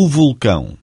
o vulcão.